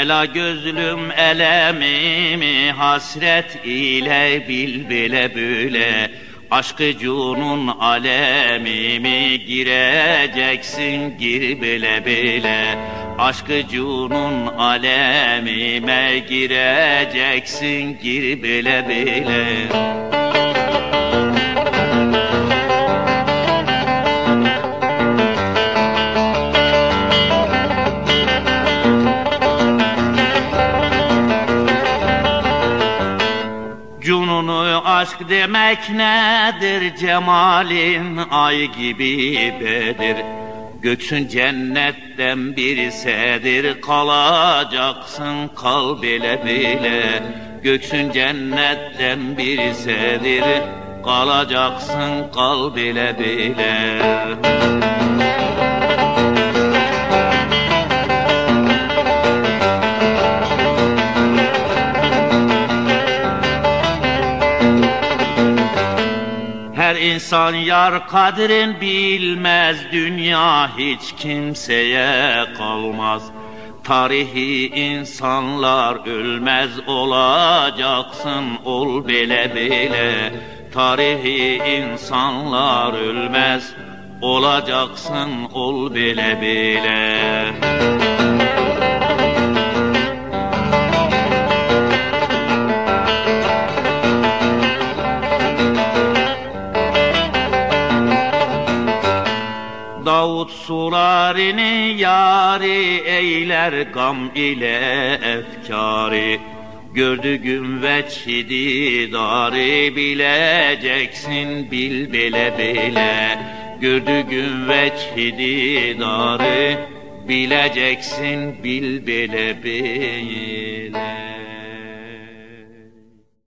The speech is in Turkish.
Ela gözlüm elemimi hasret ile bil bile böyle Aşkı cunun alemimi gireceksin gir bile bile Aşkı cunun alemime gireceksin gir bile bile Cununu aşk demek nedir cemalin ay gibi bedir? Göksün cennetten bir sedir kalacaksın kal bile. Bile Göksün cennetten bir sedir kalacaksın kal bile bile Her insan yar kadrin bilmez Dünya hiç kimseye kalmaz. Tarihi insanlar ölmez olacaksın ol bile bile. Tarihi insanlar ölmez olacaksın ol bile bile Davut sularını yari eyler gam ile efkari Gördüğüm veçhi didarı bileceksin bil bile bile. Gördüğüm veçhi didarı bileceksin bil bile bile